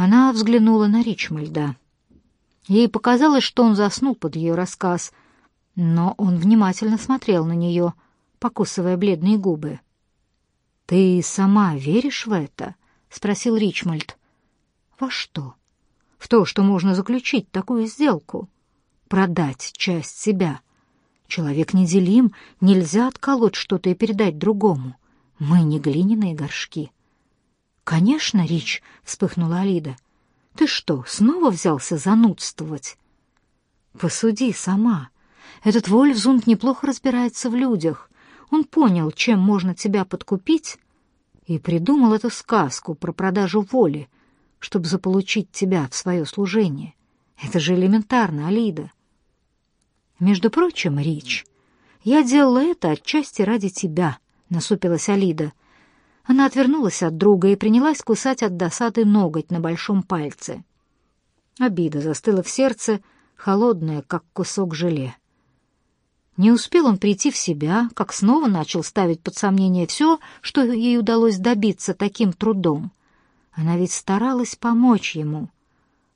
Она взглянула на Ричмальда. Ей показалось, что он заснул под ее рассказ, но он внимательно смотрел на нее, покусывая бледные губы. «Ты сама веришь в это?» — спросил Ричмальд. «Во что?» «В то, что можно заключить такую сделку. Продать часть себя. Человек неделим, нельзя отколоть что-то и передать другому. Мы не глиняные горшки». «Конечно, Рич», — вспыхнула Алида. «Ты что, снова взялся занудствовать?» «Посуди сама. Этот Вольфзунд неплохо разбирается в людях. Он понял, чем можно тебя подкупить, и придумал эту сказку про продажу воли, чтобы заполучить тебя в свое служение. Это же элементарно, Алида. Между прочим, Рич, я делала это отчасти ради тебя, насупилась Алида. Она отвернулась от друга и принялась кусать от досады ноготь на большом пальце. Обида застыла в сердце, холодная, как кусок желе. Не успел он прийти в себя, как снова начал ставить под сомнение все, что ей удалось добиться таким трудом. Она ведь старалась помочь ему,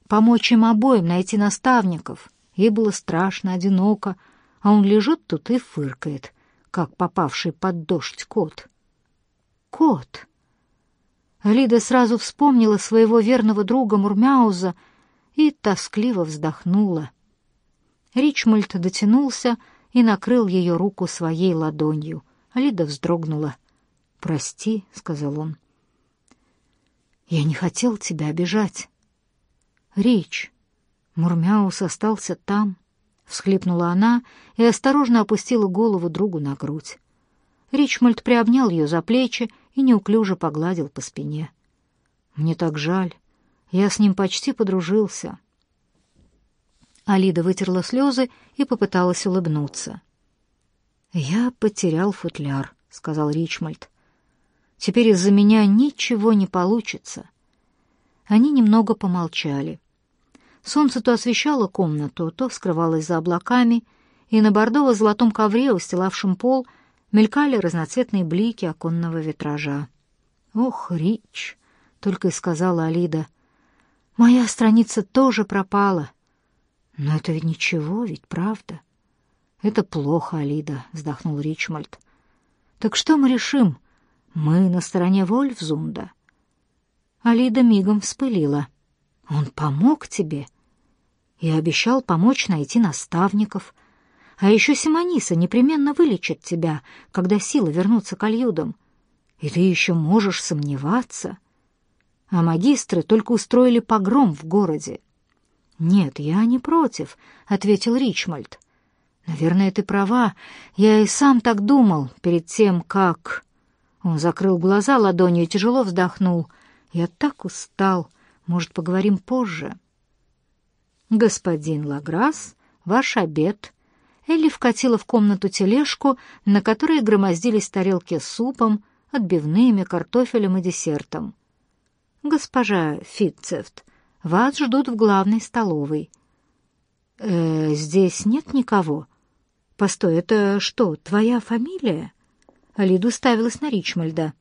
помочь им обоим найти наставников. Ей было страшно, одиноко, а он лежит тут и фыркает, как попавший под дождь кот. Кот! Лида сразу вспомнила своего верного друга Мурмяуза и тоскливо вздохнула. Ричмольд дотянулся, и накрыл ее руку своей ладонью. Алида вздрогнула. «Прости», — сказал он. «Я не хотел тебя обижать». «Рич, Мурмяус остался там», — всхлипнула она и осторожно опустила голову другу на грудь. Ричмольд приобнял ее за плечи и неуклюже погладил по спине. «Мне так жаль. Я с ним почти подружился. Алида вытерла слезы и попыталась улыбнуться. «Я потерял футляр», — сказал Ричмольд. «Теперь из-за меня ничего не получится». Они немного помолчали. Солнце то освещало комнату, то скрывалось за облаками, и на бордово-золотом ковре, устилавшем пол, мелькали разноцветные блики оконного витража. «Ох, Рич!» — только и сказала Алида. «Моя страница тоже пропала». Но это ведь ничего, ведь правда? Это плохо, Алида, вздохнул Ричмольд. Так что мы решим? Мы на стороне Вольфзунда. Алида мигом вспылила. Он помог тебе и обещал помочь найти наставников. А еще Симониса непременно вылечит тебя, когда силы вернутся к Альюдам. И ты еще можешь сомневаться. А магистры только устроили погром в городе. «Нет, я не против», — ответил Ричмольд. «Наверное, ты права. Я и сам так думал перед тем, как...» Он закрыл глаза ладонью и тяжело вздохнул. «Я так устал. Может, поговорим позже?» «Господин Лаграс, ваш обед». Элли вкатила в комнату тележку, на которой громоздились тарелки с супом, отбивными, картофелем и десертом. «Госпожа Фитцефт, вас ждут в главной столовой. Э, здесь нет никого. Постой, это что, твоя фамилия? Алида уставилась на Ричмальда.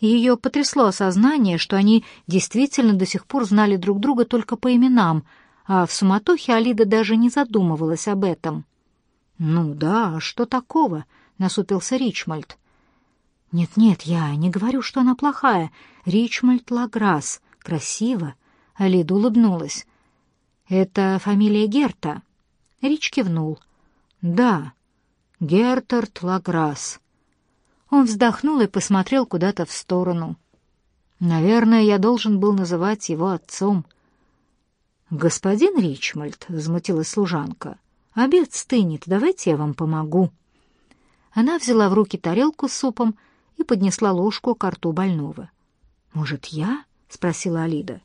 Ее потрясло осознание, что они действительно до сих пор знали друг друга только по именам, а в суматохе Алида даже не задумывалась об этом. «Ну да, а что такого?» — насупился Ричмальд. «Нет-нет, я не говорю, что она плохая. Ричмальд Лаграсс. Красиво. Алида улыбнулась. «Это фамилия Герта?» Рич кивнул. «Да, Гертард Лаграсс». Он вздохнул и посмотрел куда-то в сторону. «Наверное, я должен был называть его отцом». «Господин Ричмольд», — возмутилась служанка, — «обед стынет, давайте я вам помогу». Она взяла в руки тарелку с супом и поднесла ложку к рту больного. «Может, я?» — спросила Алида.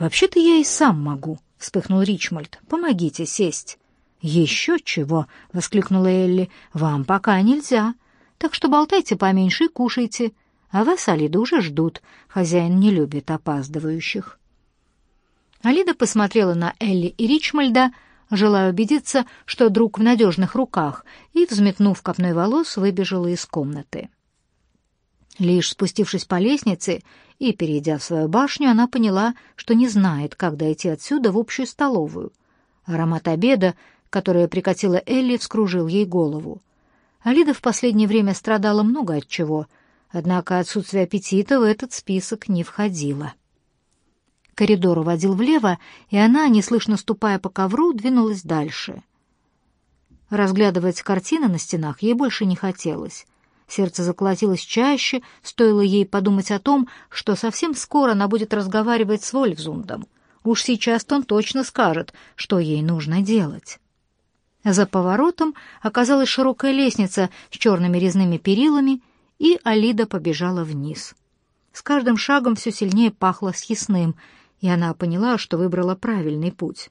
«Вообще-то я и сам могу», — вспыхнул Ричмольд. «Помогите сесть». «Еще чего!» — воскликнула Элли. «Вам пока нельзя. Так что болтайте поменьше и кушайте. А вас, Алида, уже ждут. Хозяин не любит опаздывающих». Алида посмотрела на Элли и Ричмольда, желая убедиться, что друг в надежных руках, и, взметнув копной волос, выбежала из комнаты. Лишь спустившись по лестнице и перейдя в свою башню, она поняла, что не знает, как дойти отсюда в общую столовую. Аромат обеда, который прикатила Элли, вскружил ей голову. Алида в последнее время страдала много от чего, однако отсутствие аппетита в этот список не входило. Коридор уводил влево, и она, неслышно ступая по ковру, двинулась дальше. Разглядывать картины на стенах ей больше не хотелось. Сердце заколотилось чаще, стоило ей подумать о том, что совсем скоро она будет разговаривать с Вольфзундом. Уж сейчас-то он точно скажет, что ей нужно делать. За поворотом оказалась широкая лестница с черными резными перилами, и Алида побежала вниз. С каждым шагом все сильнее пахло съестным, и она поняла, что выбрала правильный путь.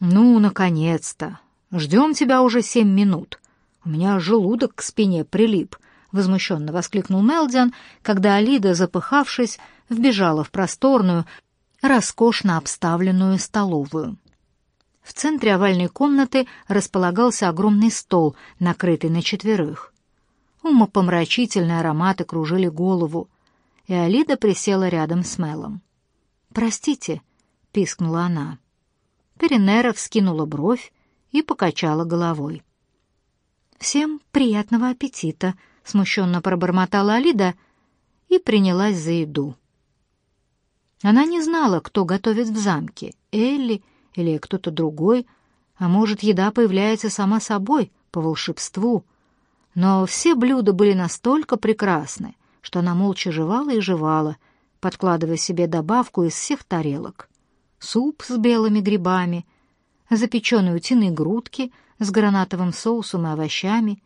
«Ну, наконец-то! Ждем тебя уже семь минут!» У меня желудок к спине прилип, — возмущенно воскликнул Мелдиан, когда Алида, запыхавшись, вбежала в просторную, роскошно обставленную столовую. В центре овальной комнаты располагался огромный стол, накрытый на четверых. Умопомрачительные ароматы кружили голову, и Алида присела рядом с Мелом. «Простите», — пискнула она. Перенера вскинула бровь и покачала головой. «Всем приятного аппетита!» — смущенно пробормотала Алида и принялась за еду. Она не знала, кто готовит в замке, Элли или кто-то другой, а может, еда появляется сама собой, по волшебству. Но все блюда были настолько прекрасны, что она молча жевала и жевала, подкладывая себе добавку из всех тарелок. Суп с белыми грибами, запеченные утиные грудки — с гранатовым соусом и овощами,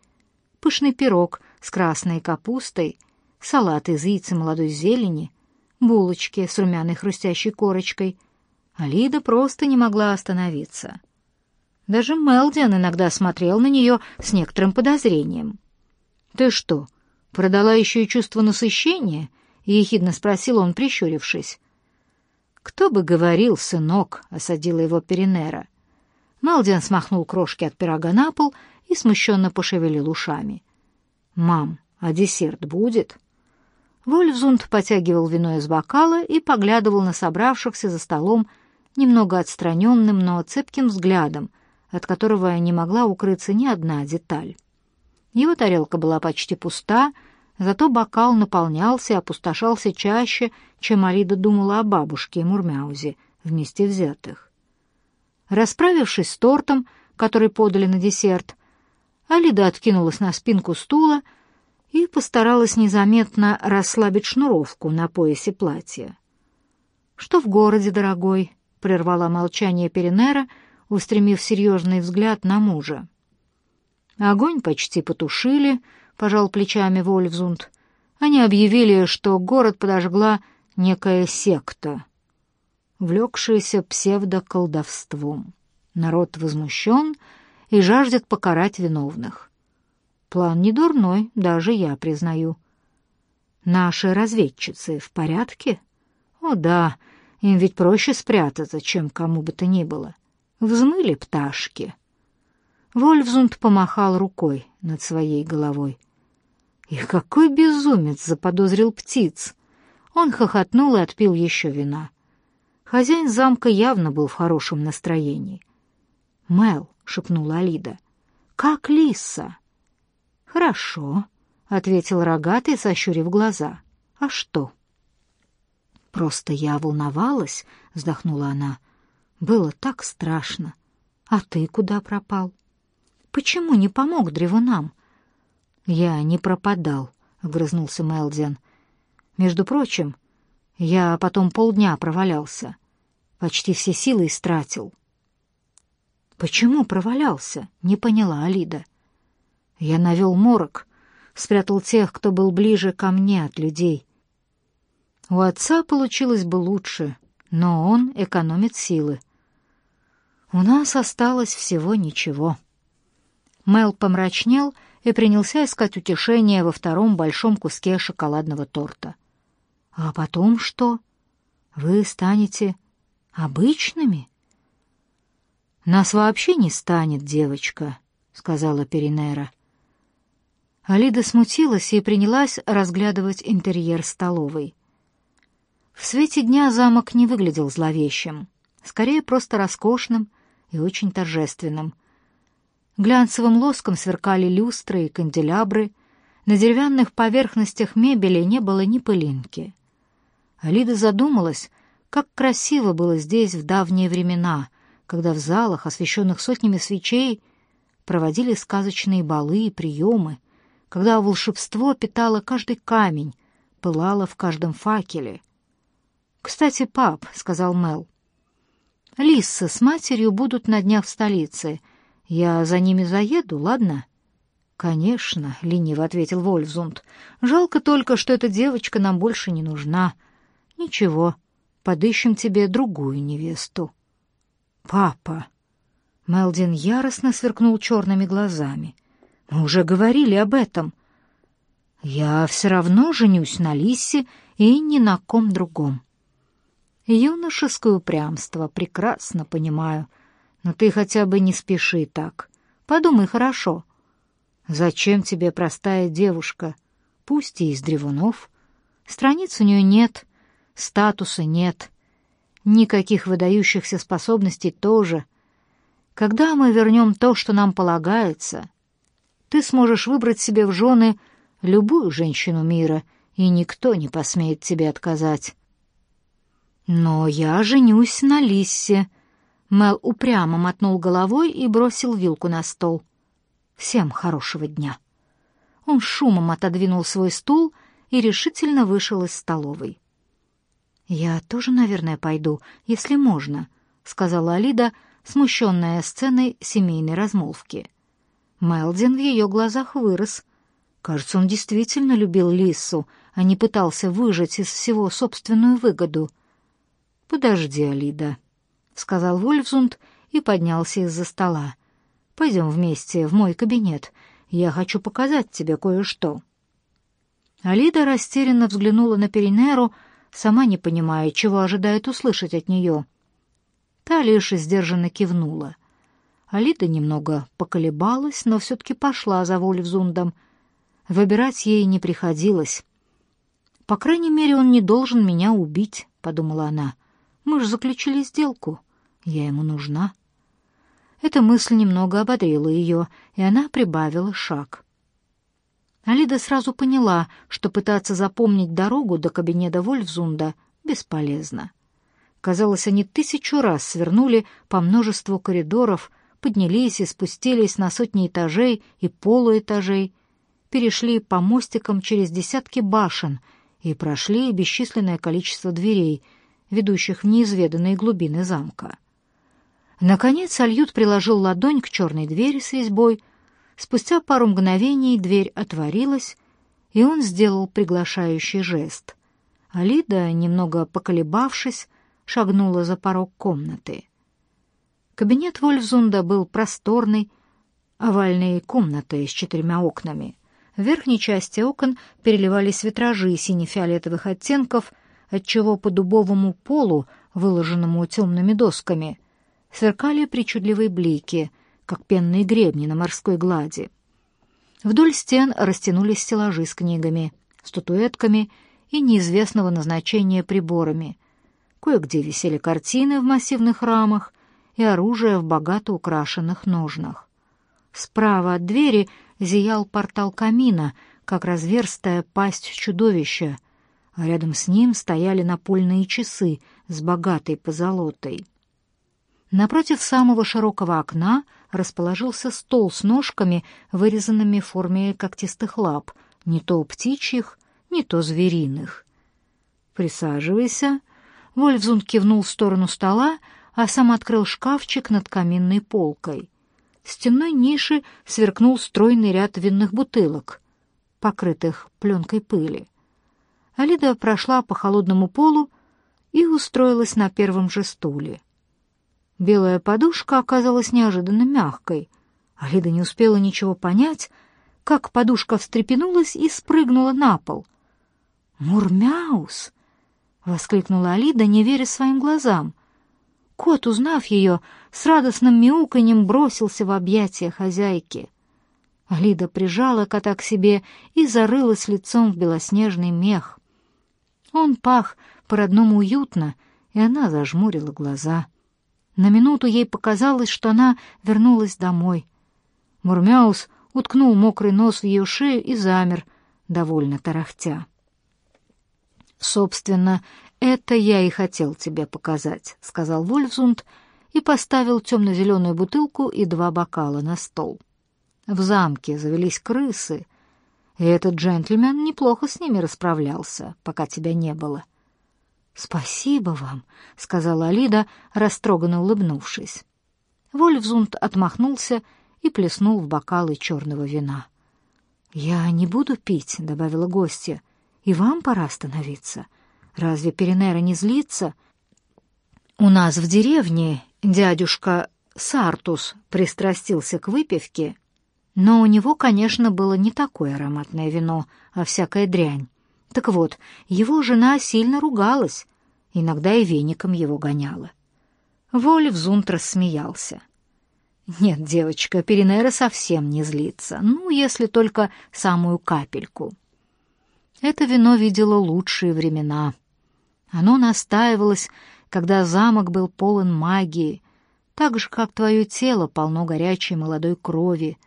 пышный пирог с красной капустой, салат из яиц и молодой зелени, булочки с румяной хрустящей корочкой. Алида просто не могла остановиться. Даже Мелдиан иногда смотрел на нее с некоторым подозрением. «Ты что, продала еще и чувство насыщения?» — ехидно спросил он, прищурившись. «Кто бы говорил, сынок», — осадила его Перенера. Мелдин смахнул крошки от пирога на пол и смущенно пошевелил ушами. «Мам, а десерт будет?» Вольфзунд потягивал вино из бокала и поглядывал на собравшихся за столом немного отстраненным, но цепким взглядом, от которого не могла укрыться ни одна деталь. Его тарелка была почти пуста, зато бокал наполнялся и опустошался чаще, чем Алида думала о бабушке и Мурмяузе вместе взятых. Расправившись с тортом, который подали на десерт, Алида откинулась на спинку стула и постаралась незаметно расслабить шнуровку на поясе платья. «Что в городе, дорогой?» — прервала молчание Перенера, устремив серьезный взгляд на мужа. «Огонь почти потушили», — пожал плечами Вольфзунд. «Они объявили, что город подожгла некая секта» влекшиеся псевдоколдовством. Народ возмущен и жаждет покарать виновных. План не дурной, даже я признаю. Наши разведчицы в порядке? О да, им ведь проще спрятаться, чем кому бы то ни было. Взмыли пташки. Вольфзунд помахал рукой над своей головой. И какой безумец заподозрил птиц! Он хохотнул и отпил еще вина. Хозяин замка явно был в хорошем настроении. «Мел», — шепнула Алида, — «как лиса?» «Хорошо», — ответил рогатый, сощурив глаза. «А что?» «Просто я волновалась», — вздохнула она. «Было так страшно. А ты куда пропал? Почему не помог древунам?» «Я не пропадал», — огрызнулся Мелдиан. «Между прочим, я потом полдня провалялся. Почти все силы истратил. «Почему провалялся?» — не поняла Алида. «Я навел морок, спрятал тех, кто был ближе ко мне от людей. У отца получилось бы лучше, но он экономит силы. У нас осталось всего ничего». Мел помрачнел и принялся искать утешение во втором большом куске шоколадного торта. «А потом что? Вы станете Обычными? Нас вообще не станет, девочка, сказала Перинера. Алида смутилась и принялась разглядывать интерьер столовой. В свете дня замок не выглядел зловещим, скорее просто роскошным и очень торжественным. Глянцевым лоском сверкали люстры и канделябры, на деревянных поверхностях мебели не было ни пылинки. Алида задумалась, как красиво было здесь в давние времена, когда в залах, освещенных сотнями свечей, проводили сказочные балы и приемы, когда волшебство питало каждый камень, пылало в каждом факеле. «Кстати, пап», — сказал Мел, — «Лисса с матерью будут на днях в столице. Я за ними заеду, ладно?» «Конечно», — лениво ответил Вольфзунд. «Жалко только, что эта девочка нам больше не нужна. Ничего, подыщем тебе другую невесту». «Папа!» Мелдин яростно сверкнул черными глазами. «Мы уже говорили об этом. Я все равно женюсь на Лисе и ни на ком другом». Юношеское упрямство, прекрасно понимаю. Но ты хотя бы не спеши так. Подумай хорошо. Зачем тебе простая девушка? Пусть и из древунов. Страниц у нее нет, статуса нет. Никаких выдающихся способностей тоже. Когда мы вернем то, что нам полагается, ты сможешь выбрать себе в жены любую женщину мира, и никто не посмеет тебе отказать. «Но я женюсь на Лиссе». Мел упрямо мотнул головой и бросил вилку на стол. «Всем хорошего дня». Он шумом отодвинул свой стул и решительно вышел из столовой. «Я тоже, наверное, пойду, если можно», — сказала Алида, смущенная сценой семейной размолвки. Мелдин в ее глазах вырос. Кажется, он действительно любил Лиссу, а не пытался выжать из всего собственную выгоду — «Подожди, Алида», — сказал Вольфзунд и поднялся из-за стола. «Пойдем вместе в мой кабинет. Я хочу показать тебе кое-что». Алида растерянно взглянула на Перинеру, сама не понимая, чего ожидает услышать от нее. Та лишь сдержанно кивнула. Алида немного поколебалась, но все-таки пошла за Вольфзундом. Выбирать ей не приходилось. «По крайней мере, он не должен меня убить», — подумала она. Мы же заключили сделку. Я ему нужна. Эта мысль немного ободрила ее, и она прибавила шаг. Алида сразу поняла, что пытаться запомнить дорогу до кабинета Вольфзунда бесполезно. Казалось, они тысячу раз свернули по множеству коридоров, поднялись и спустились на сотни этажей и полуэтажей, перешли по мостикам через десятки башен и прошли бесчисленное количество дверей — ведущих в неизведанные глубины замка. Наконец Альют приложил ладонь к черной двери с резьбой. Спустя пару мгновений дверь отворилась, и он сделал приглашающий жест. Алида, немного поколебавшись, шагнула за порог комнаты. Кабинет Вольфзунда был просторной, овальной комнатой с четырьмя окнами. В верхней части окон переливались витражи сине-фиолетовых оттенков отчего по дубовому полу, выложенному темными досками, сверкали причудливые блики, как пенные гребни на морской глади. Вдоль стен растянулись стеллажи с книгами, статуэтками и неизвестного назначения приборами. Кое-где висели картины в массивных рамах и оружие в богато украшенных ножнах. Справа от двери зиял портал камина, как разверстая пасть чудовища — а рядом с ним стояли напольные часы с богатой позолотой. Напротив самого широкого окна расположился стол с ножками, вырезанными в форме когтистых лап, не то птичьих, не то звериных. «Присаживайся», — Вольфзун кивнул в сторону стола, а сам открыл шкафчик над каминной полкой. В стенной нише сверкнул стройный ряд винных бутылок, покрытых пленкой пыли. Алида прошла по холодному полу и устроилась на первом же стуле. Белая подушка оказалась неожиданно мягкой. Алида не успела ничего понять, как подушка встрепенулась и спрыгнула на пол. «Мурмяус!» — воскликнула Алида, не веря своим глазам. Кот, узнав ее, с радостным мяуканьем бросился в объятия хозяйки. Алида прижала кота к себе и зарылась лицом в белоснежный мех. Он пах по-родному уютно, и она зажмурила глаза. На минуту ей показалось, что она вернулась домой. Мурмяус уткнул мокрый нос в ее шею и замер, довольно тарахтя. «Собственно, это я и хотел тебе показать», — сказал Вольфзунд и поставил темно-зеленую бутылку и два бокала на стол. В замке завелись крысы, и этот джентльмен неплохо с ними расправлялся, пока тебя не было. «Спасибо вам», — сказала Алида, растроганно улыбнувшись. Вольфзунд отмахнулся и плеснул в бокалы черного вина. «Я не буду пить», — добавила гостья, — «и вам пора остановиться. Разве Перенера не злится?» «У нас в деревне дядюшка Сартус пристрастился к выпивке, но у него, конечно, было не такое ароматное вино, а всякая дрянь. Так вот, его жена сильно ругалась, иногда и веником его гоняла. Вольфзунд рассмеялся. «Нет, девочка, Перенера совсем не злится, ну, если только самую капельку». Это вино видело лучшие времена. Оно настаивалось, когда замок был полон магии, так же, как твое тело полно горячей молодой крови.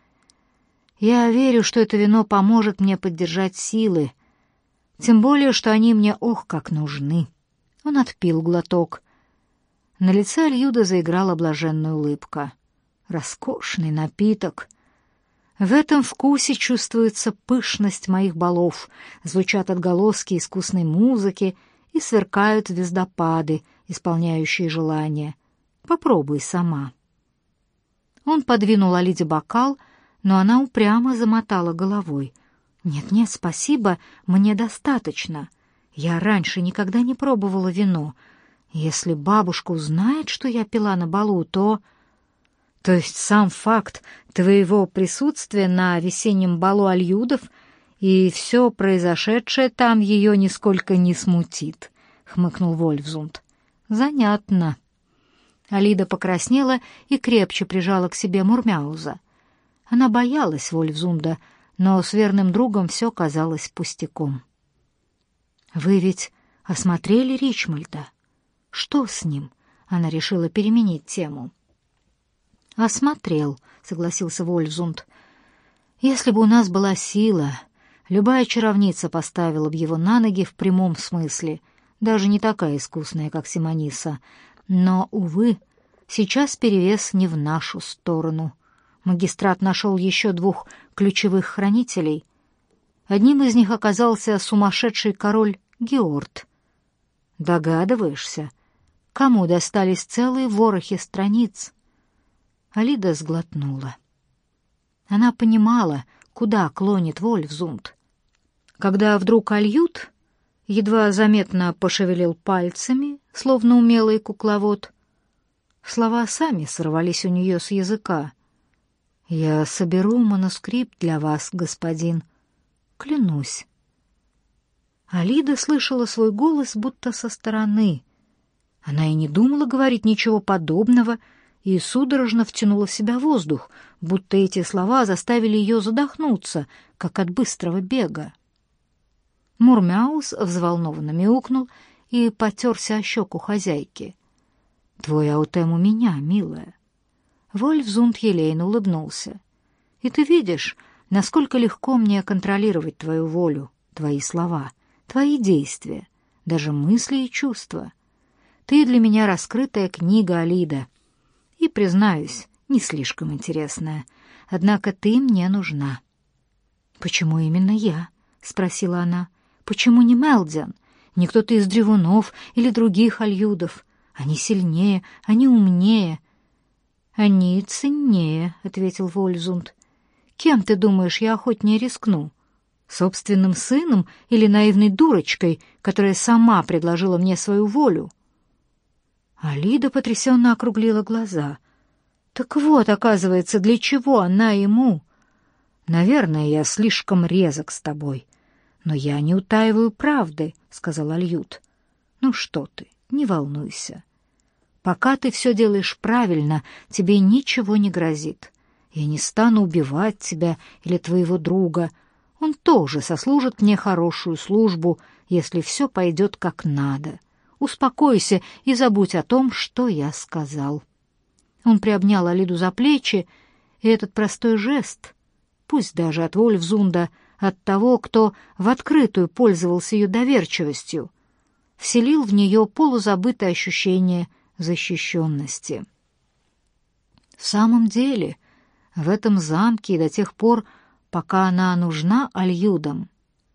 Я верю, что это вино поможет мне поддержать силы, тем более, что они мне ох как нужны. Он отпил глоток. На лице Альюда заиграла блаженная улыбка. Роскошный напиток. В этом вкусе чувствуется пышность моих балов, звучат отголоски искусной музыки и сверкают звездопады, исполняющие желания. Попробуй сама. Он подвинул Алиде бокал, но она упрямо замотала головой. «Нет-нет, спасибо, мне достаточно. Я раньше никогда не пробовала вино. Если бабушка узнает, что я пила на балу, то...» «То есть сам факт твоего присутствия на весеннем балу Альюдов и все произошедшее там ее нисколько не смутит», — хмыкнул Вольфзунд. «Занятно». Алида покраснела и крепче прижала к себе Мурмяуза. Она боялась Вольфзунда, — но с верным другом все казалось пустяком. «Вы ведь осмотрели Ричмальда? Что с ним?» Она решила переменить тему. «Осмотрел», — согласился Вольфзунд. «Если бы у нас была сила, любая чаровница поставила бы его на ноги в прямом смысле, даже не такая искусная, как Симониса. Но, увы, сейчас перевес не в нашу сторону». Магистрат нашел еще двух ключевых хранителей. Одним из них оказался сумасшедший король Георд. Догадываешься, кому достались целые ворохи страниц? Алида сглотнула. Она понимала, куда клонит Вольфзунд. Когда вдруг Альют едва заметно пошевелил пальцами, словно умелый кукловод, слова сами сорвались у нее с языка. «Я соберу манускрипт для вас, господин. Клянусь». Алида слышала свой голос будто со стороны. Она и не думала говорить ничего подобного, и судорожно втянула в себя воздух, будто эти слова заставили ее задохнуться, как от быстрого бега. Мурмяус взволнованно мяукнул и потерся о щеку хозяйки. «Твой аутем у меня, милая. Вольфзунд елейно улыбнулся. «И ты видишь, насколько легко мне контролировать твою волю, твои слова, твои действия, даже мысли и чувства. Ты для меня раскрытая книга Алида. И, признаюсь, не слишком интересная. Однако ты мне нужна». «Почему именно я?» — спросила она. «Почему не Мелдиан? Не кто-то из древунов или других альюдов? Они сильнее, они умнее, «Они ценнее», — ответил Вользунд. «Кем, ты думаешь, я охотнее рискну? Собственным сыном или наивной дурочкой, которая сама предложила мне свою волю?» Алида потрясенно округлила глаза. «Так вот, оказывается, для чего она ему?» «Наверное, я слишком резок с тобой. Но я не утаиваю правды», — сказал Альют. «Ну что ты, не волнуйся. Пока ты все делаешь правильно, тебе ничего не грозит. Я не стану убивать тебя или твоего друга. Он тоже сослужит мне хорошую службу, если все пойдет как надо. Успокойся и забудь о том, что я сказал». Он приобнял Алиду за плечи, и этот простой жест, пусть даже от Вольфзунда, от того, кто в открытую пользовался ее доверчивостью, вселил в нее полузабытое ощущение защищенности. В самом деле, в этом замке и до тех пор, пока она нужна Альюдам,